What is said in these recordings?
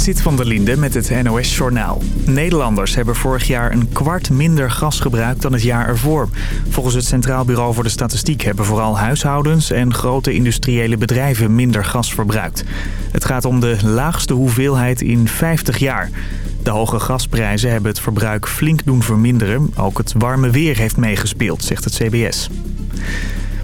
Zit van der Linde met het NOS-journaal. Nederlanders hebben vorig jaar een kwart minder gas gebruikt dan het jaar ervoor. Volgens het Centraal Bureau voor de Statistiek hebben vooral huishoudens en grote industriële bedrijven minder gas verbruikt. Het gaat om de laagste hoeveelheid in 50 jaar. De hoge gasprijzen hebben het verbruik flink doen verminderen. Ook het warme weer heeft meegespeeld, zegt het CBS.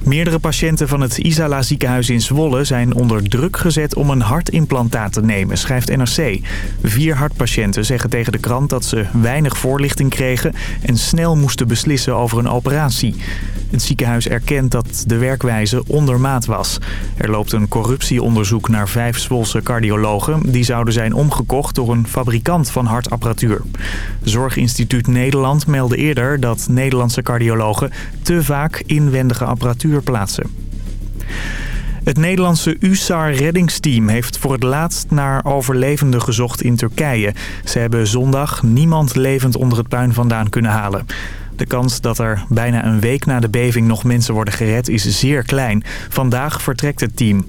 Meerdere patiënten van het Isala ziekenhuis in Zwolle zijn onder druk gezet om een hartimplantaat te nemen, schrijft NRC. Vier hartpatiënten zeggen tegen de krant dat ze weinig voorlichting kregen en snel moesten beslissen over een operatie. Het ziekenhuis erkent dat de werkwijze ondermaat was. Er loopt een corruptieonderzoek naar vijf Zwolse cardiologen. Die zouden zijn omgekocht door een fabrikant van hartapparatuur. Zorginstituut Nederland meldde eerder dat Nederlandse cardiologen te vaak inwendige apparatuur plaatsen. Het Nederlandse USAR-reddingsteam heeft voor het laatst naar overlevenden gezocht in Turkije. Ze hebben zondag niemand levend onder het puin vandaan kunnen halen. De kans dat er bijna een week na de beving nog mensen worden gered is zeer klein. Vandaag vertrekt het team.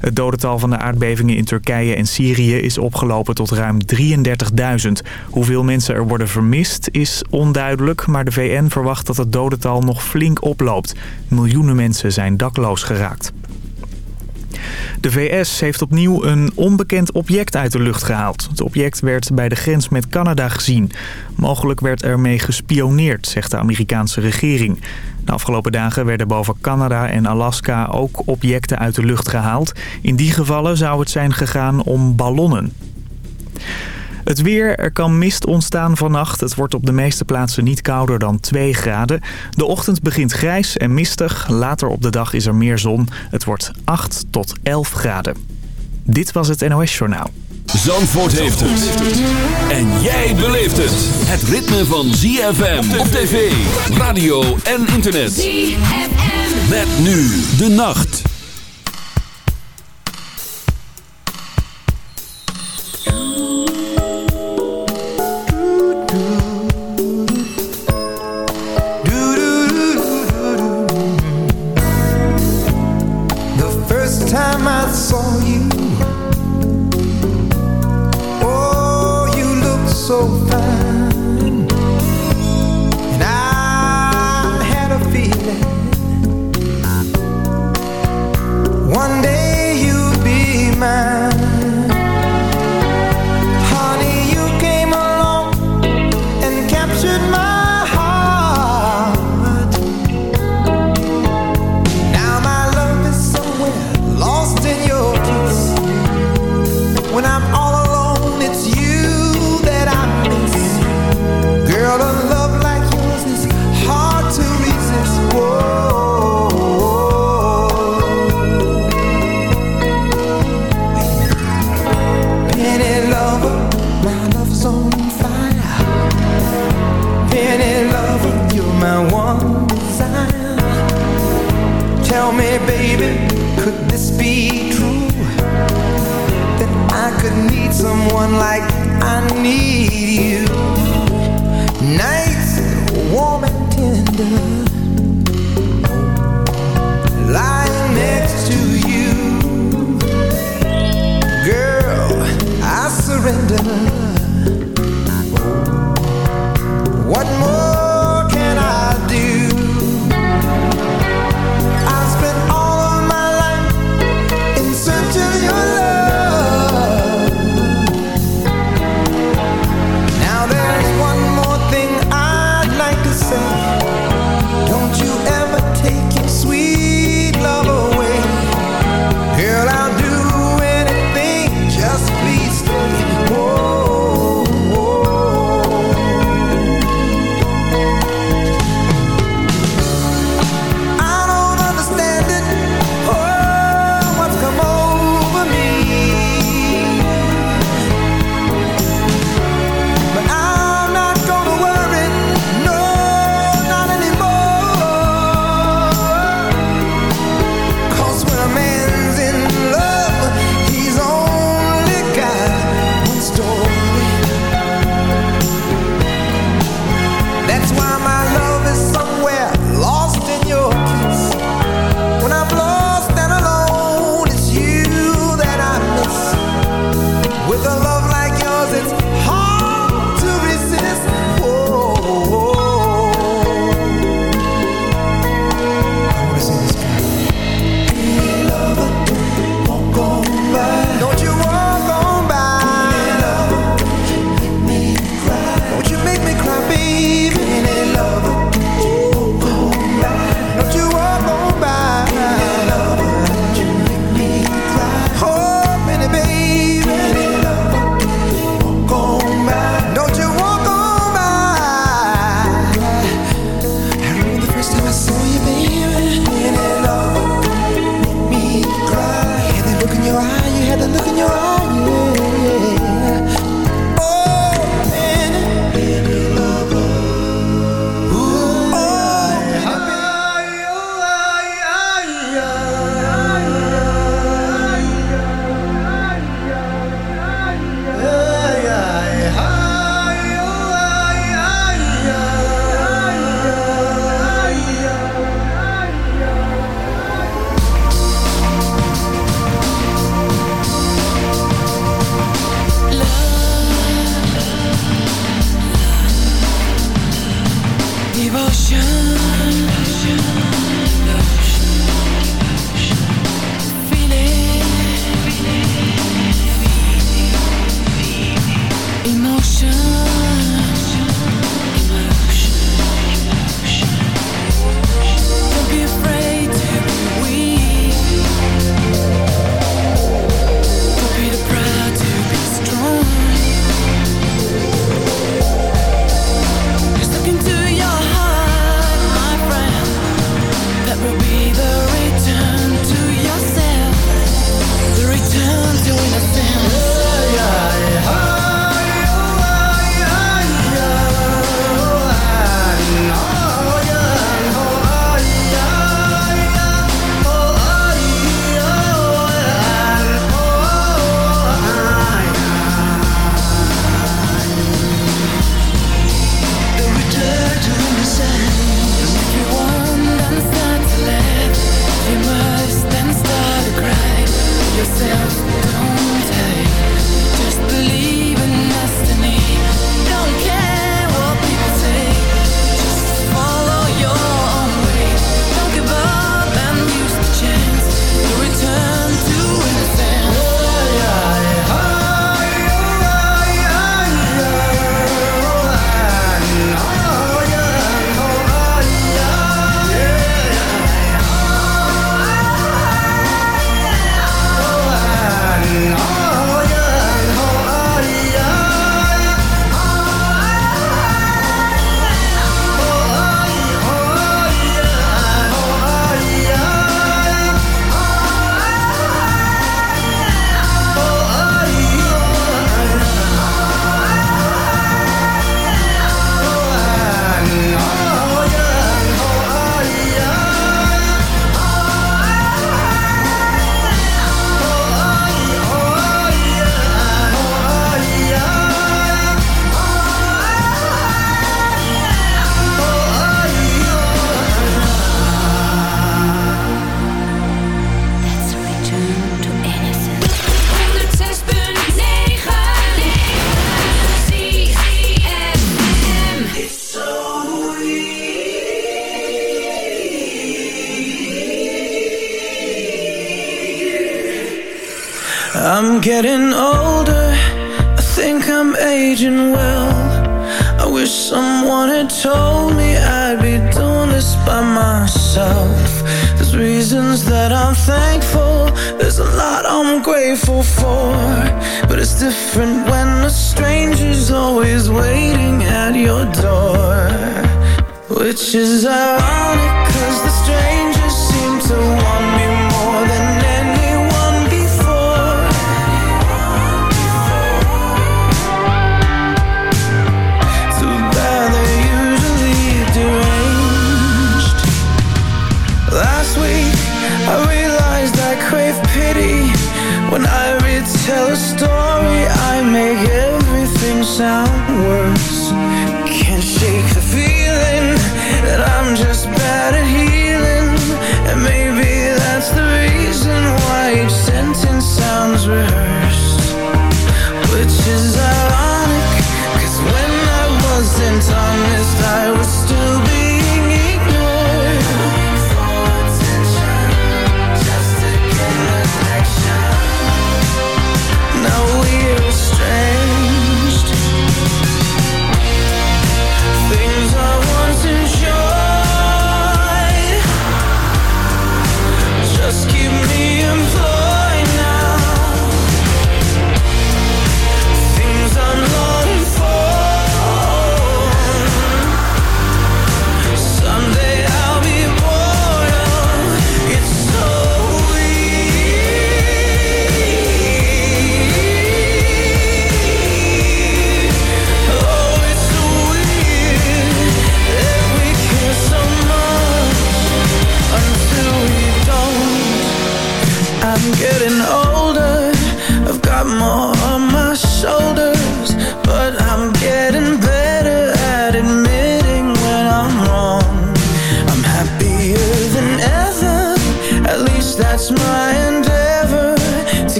Het dodental van de aardbevingen in Turkije en Syrië is opgelopen tot ruim 33.000. Hoeveel mensen er worden vermist is onduidelijk, maar de VN verwacht dat het dodental nog flink oploopt. Miljoenen mensen zijn dakloos geraakt. De VS heeft opnieuw een onbekend object uit de lucht gehaald. Het object werd bij de grens met Canada gezien. Mogelijk werd ermee gespioneerd, zegt de Amerikaanse regering. De afgelopen dagen werden boven Canada en Alaska ook objecten uit de lucht gehaald. In die gevallen zou het zijn gegaan om ballonnen. Het weer, er kan mist ontstaan vannacht. Het wordt op de meeste plaatsen niet kouder dan 2 graden. De ochtend begint grijs en mistig. Later op de dag is er meer zon. Het wordt 8 tot 11 graden. Dit was het NOS Journaal. Zandvoort heeft het. En jij beleeft het. Het ritme van ZFM op tv, radio en internet. ZFM. Met nu de nacht. wishes I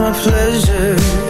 my pleasure.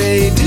day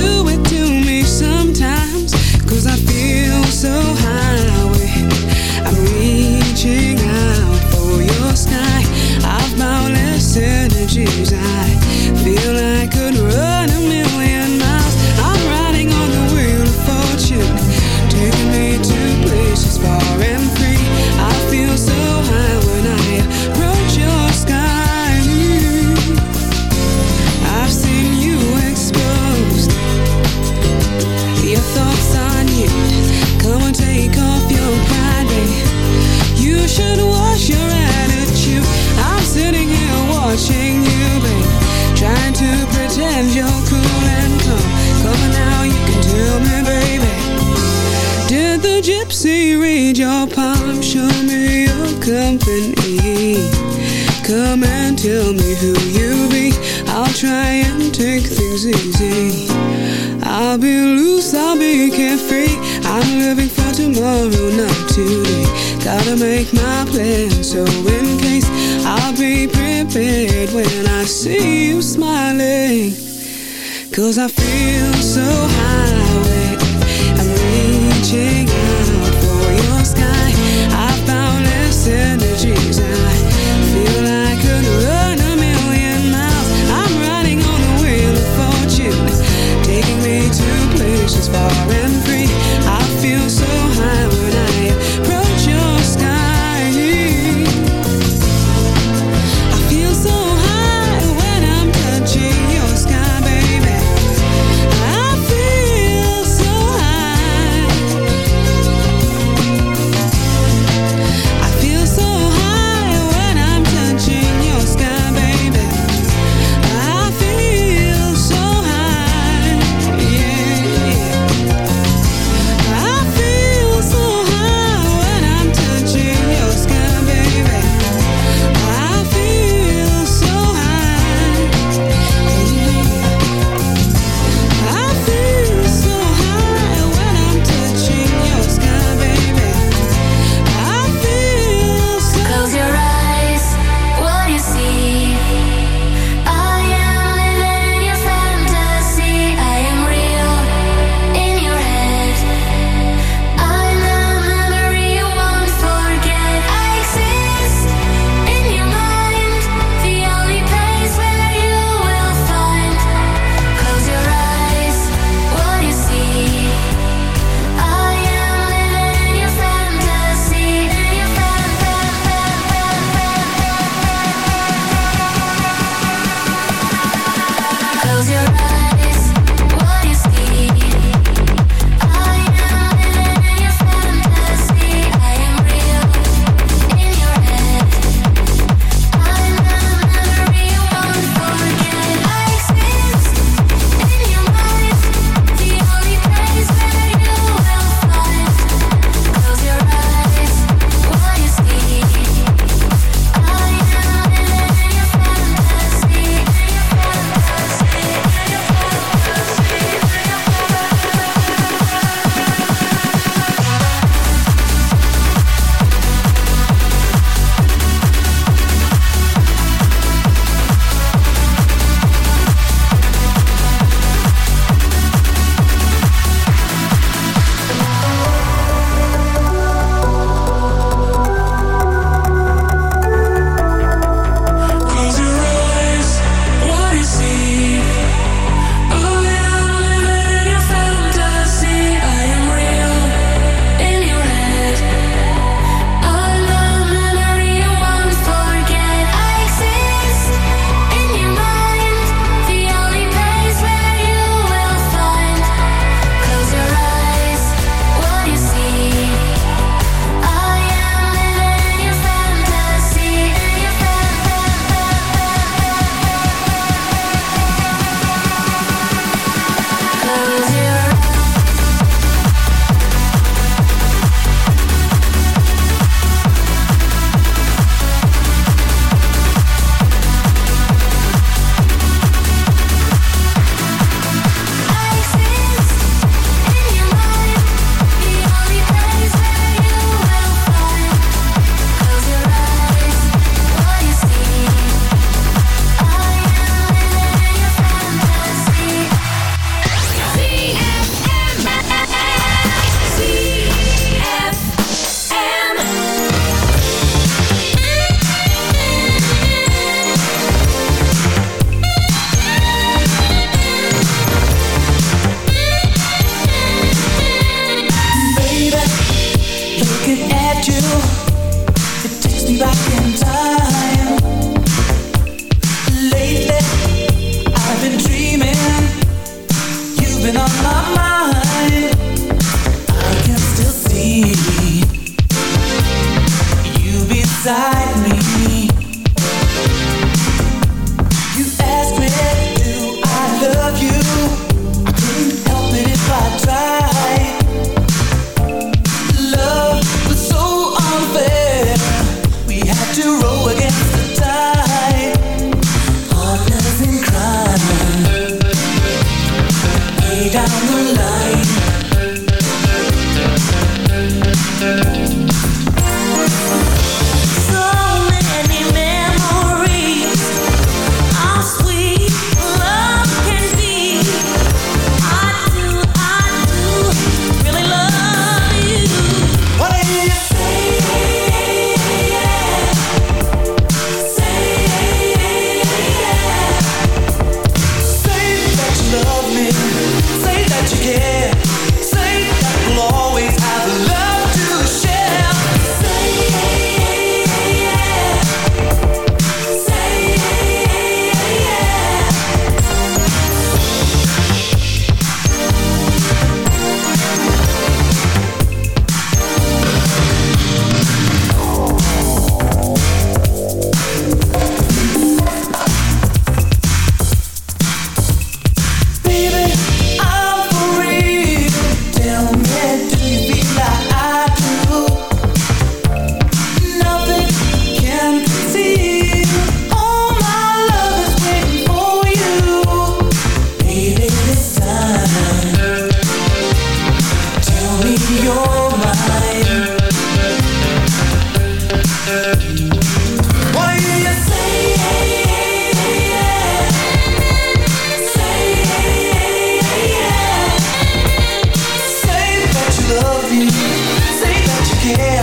care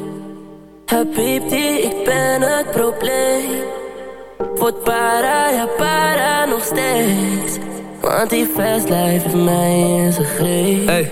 Habibti, ik ben het probleem. Word para, ja para nog steeds. Want die fast life heeft mij in zijn greep. Hey,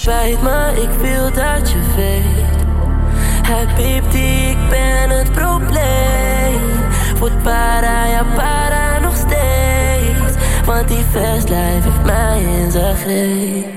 spijt me, ik wil dat je weet. Habibti, ik ben het probleem. Voet para, ja para nog steeds. Want die fast life heeft mij in zijn greep.